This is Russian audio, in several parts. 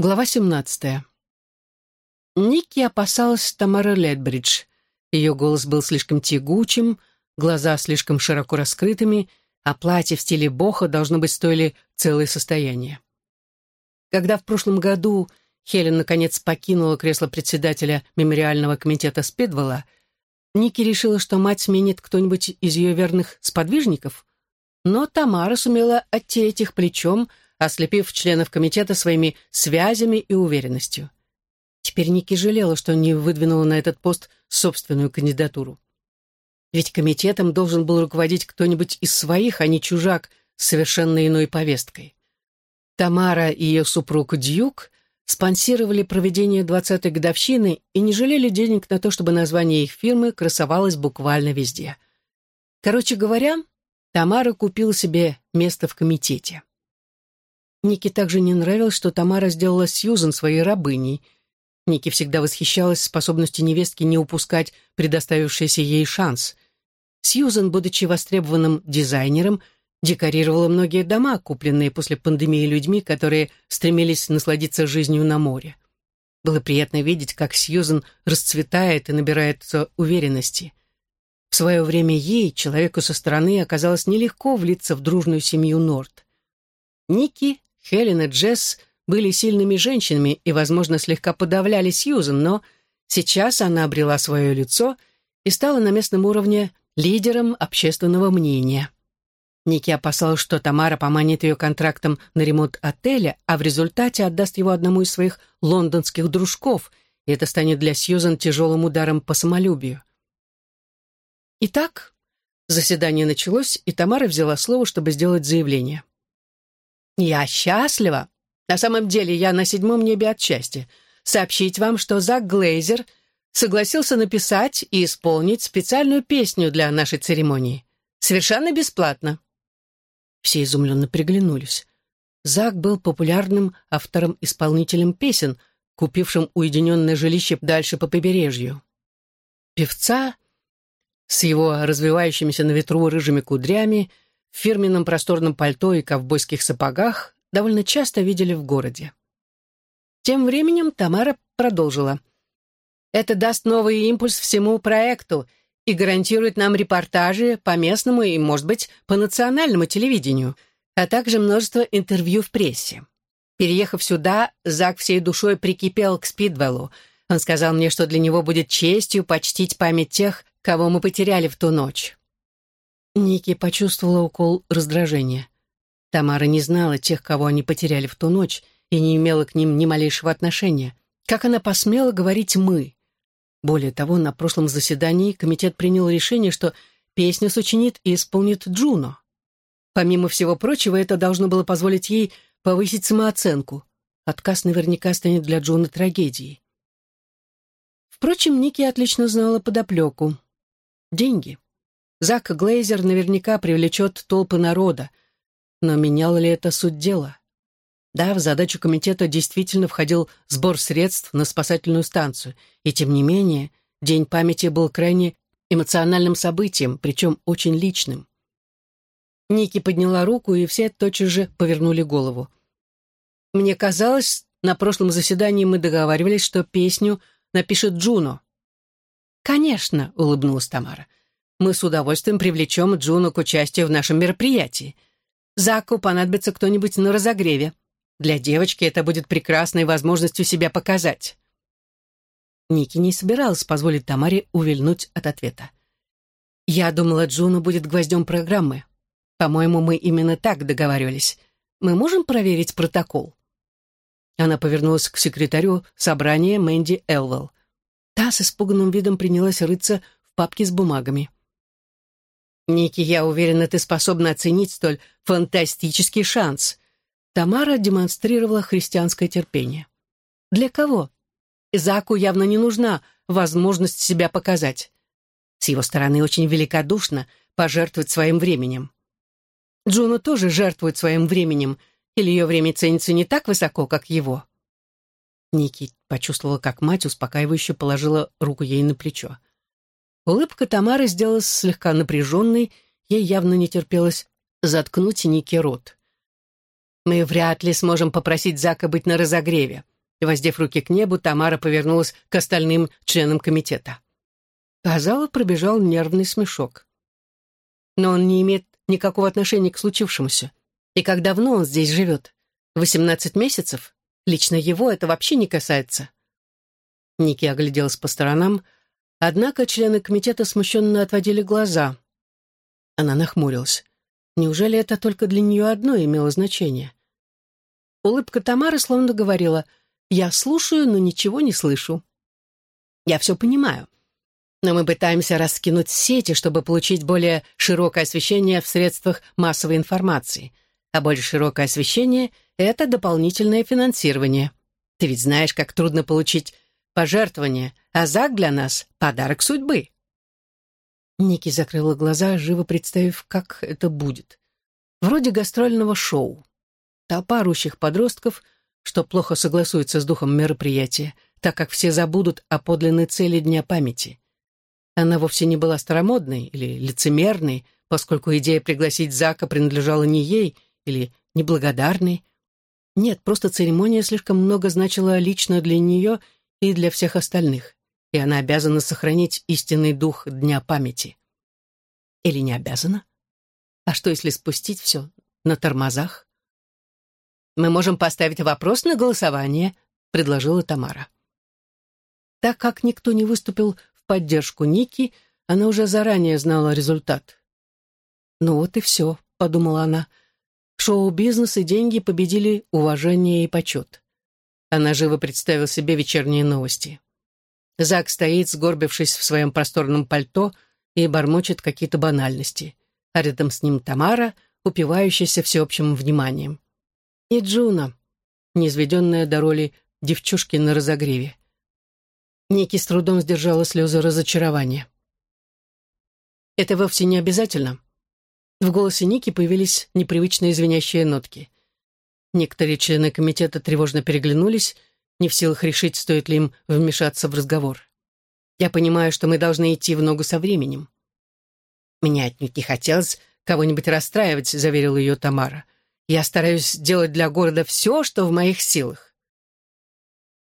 Глава 17. Ники опасалась Тамары Ледбридж. Ее голос был слишком тягучим, глаза слишком широко раскрытыми, а платье в стиле боха должно быть стоили целое состояние. Когда в прошлом году Хелен наконец покинула кресло председателя мемориального комитета Спидвелла, Ники решила, что мать сменит кто-нибудь из ее верных сподвижников, но Тамара сумела оттереть их плечом, ослепив членов комитета своими связями и уверенностью. Теперь Ники жалела, что не выдвинула на этот пост собственную кандидатуру. Ведь комитетом должен был руководить кто-нибудь из своих, а не чужак с совершенно иной повесткой. Тамара и ее супруг Дьюк спонсировали проведение 20-й годовщины и не жалели денег на то, чтобы название их фирмы красовалось буквально везде. Короче говоря, Тамара купила себе место в комитете. Нике также не нравилось, что Тамара сделала Сьюзен своей рабыней. Нике всегда восхищалась способностью невестки не упускать предоставившийся ей шанс. Сьюзен, будучи востребованным дизайнером, декорировала многие дома, купленные после пандемии людьми, которые стремились насладиться жизнью на море. Было приятно видеть, как Сьюзен расцветает и набирается уверенности. В свое время ей, человеку со стороны, оказалось нелегко влиться в дружную семью Норт. Ники Хелен и Джесс были сильными женщинами и, возможно, слегка подавляли Сьюзен, но сейчас она обрела свое лицо и стала на местном уровне лидером общественного мнения. Ники опасалась, что Тамара поманит ее контрактом на ремонт отеля, а в результате отдаст его одному из своих лондонских дружков, и это станет для Сьюзан тяжелым ударом по самолюбию. Итак, заседание началось, и Тамара взяла слово, чтобы сделать заявление. «Я счастлива. На самом деле я на седьмом небе от счастья. Сообщить вам, что Зак Глейзер согласился написать и исполнить специальную песню для нашей церемонии. Совершенно бесплатно». Все изумленно приглянулись. Зак был популярным автором-исполнителем песен, купившим уединенное жилище дальше по побережью. Певца с его развивающимися на ветру рыжими кудрями — в фирменном просторном пальто и ковбойских сапогах довольно часто видели в городе. Тем временем Тамара продолжила. «Это даст новый импульс всему проекту и гарантирует нам репортажи по местному и, может быть, по национальному телевидению, а также множество интервью в прессе. Переехав сюда, Зак всей душой прикипел к Спидвеллу. Он сказал мне, что для него будет честью почтить память тех, кого мы потеряли в ту ночь. Ники почувствовала укол раздражения. Тамара не знала тех, кого они потеряли в ту ночь, и не имела к ним ни малейшего отношения. Как она посмела говорить «мы»? Более того, на прошлом заседании комитет принял решение, что песню сочинит и исполнит Джуно. Помимо всего прочего, это должно было позволить ей повысить самооценку. Отказ наверняка станет для Джуна трагедией. Впрочем, Ники отлично знала подоплеку. Деньги. Зак Глейзер наверняка привлечет толпы народа. Но меняло ли это суть дела? Да, в задачу комитета действительно входил сбор средств на спасательную станцию, и тем не менее День памяти был крайне эмоциональным событием, причем очень личным. Ники подняла руку, и все тотчас же повернули голову. «Мне казалось, на прошлом заседании мы договаривались, что песню напишет Джуно». «Конечно», — улыбнулась Тамара мы с удовольствием привлечем Джуну к участию в нашем мероприятии. Заку понадобится кто-нибудь на разогреве. Для девочки это будет прекрасной возможностью себя показать». Ники не собиралась позволить Тамаре увильнуть от ответа. «Я думала, Джуна будет гвоздем программы. По-моему, мы именно так договаривались. Мы можем проверить протокол?» Она повернулась к секретарю собрания Мэнди Элвелл. Та с испуганным видом принялась рыться в папке с бумагами. «Ники, я уверена, ты способна оценить столь фантастический шанс». Тамара демонстрировала христианское терпение. «Для кого? Заку явно не нужна возможность себя показать. С его стороны очень великодушно пожертвовать своим временем. Джуна тоже жертвует своим временем, или ее время ценится не так высоко, как его?» Ники почувствовала, как мать успокаивающе положила руку ей на плечо. Улыбка Тамары сделалась слегка напряженной, ей явно не терпелось заткнуть Нике рот. Мы вряд ли сможем попросить Зака быть на разогреве. Воздев руки к небу, Тамара повернулась к остальным членам комитета. По залу пробежал нервный смешок. Но он не имеет никакого отношения к случившемуся. И как давно он здесь живет? Восемнадцать месяцев? Лично его это вообще не касается. Ники огляделась по сторонам, однако члены комитета смущенно отводили глаза. Она нахмурилась. Неужели это только для нее одно имело значение? Улыбка Тамары словно говорила «Я слушаю, но ничего не слышу». «Я все понимаю. Но мы пытаемся раскинуть сети, чтобы получить более широкое освещение в средствах массовой информации. А более широкое освещение — это дополнительное финансирование. Ты ведь знаешь, как трудно получить пожертвование, а ЗАГ для нас — подарок судьбы». Ники закрыла глаза, живо представив, как это будет. Вроде гастрольного шоу. Толпа орущих подростков, что плохо согласуется с духом мероприятия, так как все забудут о подлинной цели Дня памяти. Она вовсе не была старомодной или лицемерной, поскольку идея пригласить Зака принадлежала не ей или неблагодарной. Нет, просто церемония слишком много значила лично для нее и для всех остальных и она обязана сохранить истинный дух Дня памяти. Или не обязана? А что, если спустить все на тормозах? «Мы можем поставить вопрос на голосование», — предложила Тамара. Так как никто не выступил в поддержку Ники, она уже заранее знала результат. «Ну вот и все», — подумала она. Шоу-бизнес и деньги победили уважение и почет. Она живо представила себе вечерние новости. Зак стоит, сгорбившись в своем просторном пальто, и бормочет какие-то банальности. А рядом с ним Тамара, упивающаяся всеобщим вниманием. И Джуна, неизведенная до роли девчушки на разогреве. Ники с трудом сдержала слезы разочарования. Это вовсе не обязательно. В голосе Ники появились непривычные звенящие нотки. Некоторые члены комитета тревожно переглянулись, не в силах решить, стоит ли им вмешаться в разговор. Я понимаю, что мы должны идти в ногу со временем. Мне отнюдь не хотелось кого-нибудь расстраивать, заверила ее Тамара. Я стараюсь сделать для города все, что в моих силах.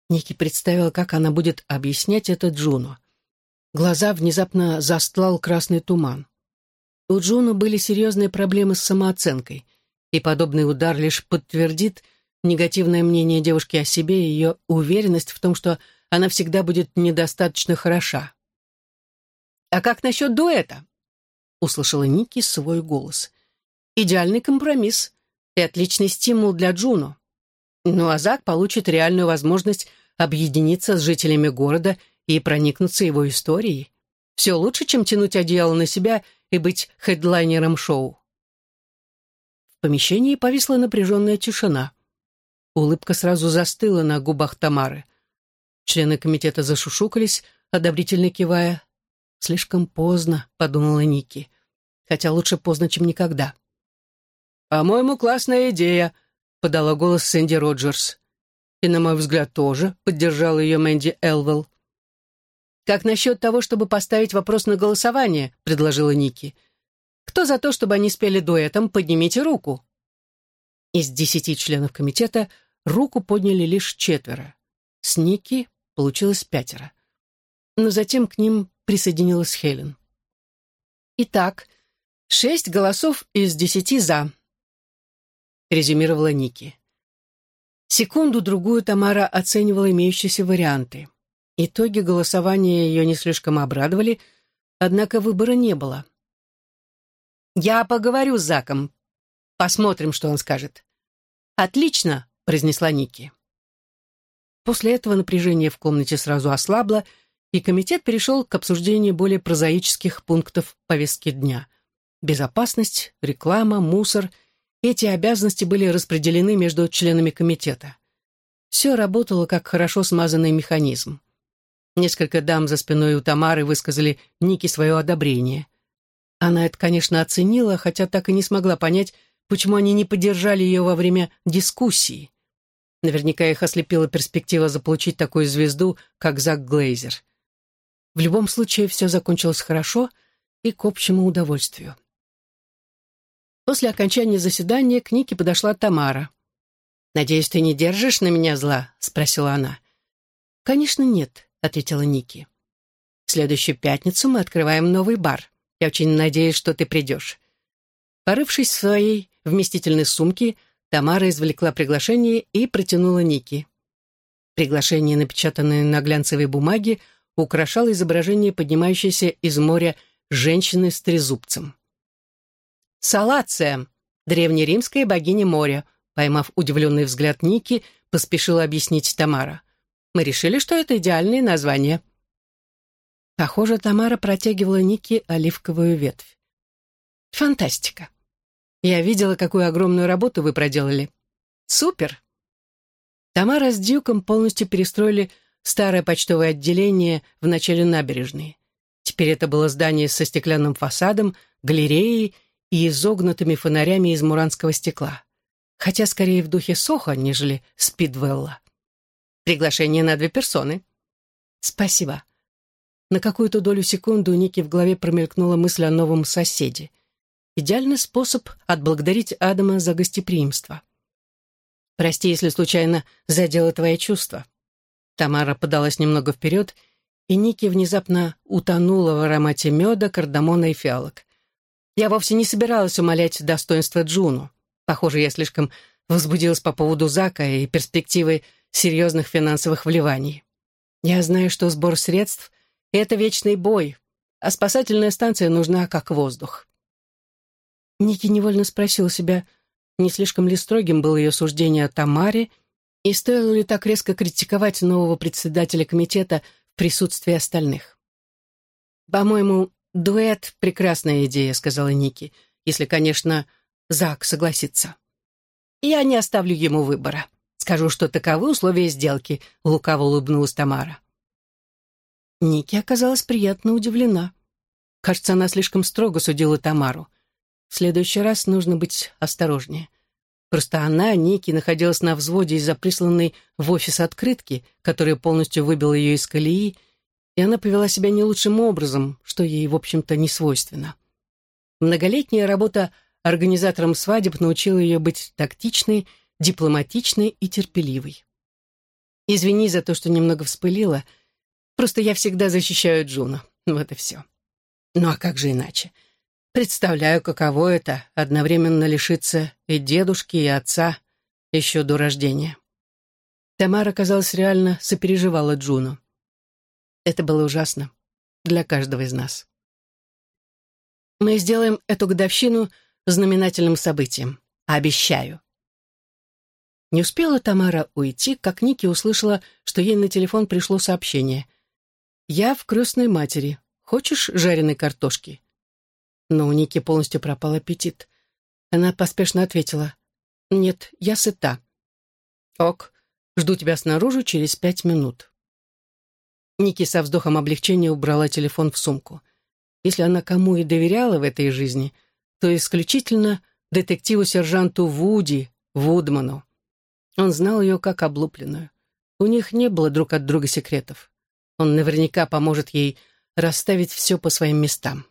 Ники представила, как она будет объяснять это Джуну. Глаза внезапно застлал красный туман. У Джуну были серьезные проблемы с самооценкой, и подобный удар лишь подтвердит, негативное мнение девушки о себе и ее уверенность в том, что она всегда будет недостаточно хороша. «А как насчет дуэта?» — услышала Ники свой голос. «Идеальный компромисс и отличный стимул для Джуно. Ну а Зак получит реальную возможность объединиться с жителями города и проникнуться его историей. Все лучше, чем тянуть одеяло на себя и быть хедлайнером шоу». В помещении повисла напряженная тишина. Улыбка сразу застыла на губах Тамары. Члены комитета зашушукались, одобрительно кивая. «Слишком поздно», — подумала Ники. «Хотя лучше поздно, чем никогда». «По-моему, классная идея», — подала голос Сэнди Роджерс. «И, на мой взгляд, тоже», — поддержала ее Мэнди Элвелл. «Как насчет того, чтобы поставить вопрос на голосование?» — предложила Ники. «Кто за то, чтобы они спели дуэтом, поднимите руку». Из десяти членов комитета руку подняли лишь четверо. С Ники получилось пятеро. Но затем к ним присоединилась Хелен. «Итак, шесть голосов из десяти «за», — резюмировала Ники. Секунду-другую Тамара оценивала имеющиеся варианты. Итоги голосования ее не слишком обрадовали, однако выбора не было. «Я поговорю с Заком. Посмотрим, что он скажет». «Отлично!» Произнесла Ники. После этого напряжение в комнате сразу ослабло, и комитет перешел к обсуждению более прозаических пунктов повестки дня. Безопасность, реклама, мусор — эти обязанности были распределены между членами комитета. Все работало как хорошо смазанный механизм. Несколько дам за спиной у Тамары высказали Нике свое одобрение. Она это, конечно, оценила, хотя так и не смогла понять, почему они не поддержали ее во время дискуссии. Наверняка их ослепила перспектива заполучить такую звезду, как Зак Глейзер. В любом случае, все закончилось хорошо и к общему удовольствию. После окончания заседания к Нике подошла Тамара. «Надеюсь, ты не держишь на меня зла?» — спросила она. «Конечно, нет», — ответила Ники. «В следующую пятницу мы открываем новый бар. Я очень надеюсь, что ты придешь». Порывшись в своей вместительной сумке, Тамара извлекла приглашение и протянула Ники. Приглашение, напечатанное на глянцевой бумаге, украшало изображение поднимающейся из моря женщины с трезубцем. «Салация, древнеримская богиня моря», поймав удивленный взгляд Ники, поспешила объяснить Тамара. «Мы решили, что это идеальное название». Похоже, Тамара протягивала Нике оливковую ветвь. «Фантастика! Я видела, какую огромную работу вы проделали. Супер!» Тамара с Дюком полностью перестроили старое почтовое отделение в начале набережной. Теперь это было здание со стеклянным фасадом, галереей и изогнутыми фонарями из муранского стекла. Хотя скорее в духе Соха, нежели Спидвелла. Приглашение на две персоны. Спасибо. На какую-то долю секунды у Ники в голове промелькнула мысль о новом соседе. Идеальный способ отблагодарить Адама за гостеприимство. «Прости, если случайно задела твои чувства». Тамара подалась немного вперед и Ники внезапно утонула в аромате меда, кардамона и фиалок. Я вовсе не собиралась умалять достоинство Джуну. Похоже, я слишком возбудилась по поводу Зака и перспективы серьезных финансовых вливаний. Я знаю, что сбор средств — это вечный бой, а спасательная станция нужна как воздух. Ники невольно спросил себя, не слишком ли строгим было ее суждение о Тамаре, и стоило ли так резко критиковать нового председателя комитета присутствии остальных. «По-моему, дуэт — прекрасная идея», — сказала Ники, «если, конечно, Зак согласится». «Я не оставлю ему выбора. Скажу, что таковы условия сделки», — лукаво улыбнулась Тамара. Ники оказалась приятно удивлена. Кажется, она слишком строго судила Тамару. В следующий раз нужно быть осторожнее. Просто она, Ники, находилась на взводе из-за присланной в офис открытки, которая полностью выбила ее из колеи, и она повела себя не лучшим образом, что ей, в общем-то, не свойственно. Многолетняя работа организатором свадеб научила ее быть тактичной, дипломатичной и терпеливой. «Извини за то, что немного вспылила. Просто я всегда защищаю Джуна. Вот и все. Ну а как же иначе?» Представляю, каково это — одновременно лишиться и дедушки, и отца еще до рождения. Тамара, казалось, реально сопереживала Джуну. Это было ужасно для каждого из нас. Мы сделаем эту годовщину знаменательным событием. Обещаю. Не успела Тамара уйти, как Ники услышала, что ей на телефон пришло сообщение. «Я в крестной матери. Хочешь жареной картошки?» Но у Ники полностью пропал аппетит. Она поспешно ответила. «Нет, я сыта». «Ок, жду тебя снаружи через пять минут». Ники со вздохом облегчения убрала телефон в сумку. Если она кому и доверяла в этой жизни, то исключительно детективу-сержанту Вуди, Вудману. Он знал ее как облупленную. У них не было друг от друга секретов. Он наверняка поможет ей расставить все по своим местам.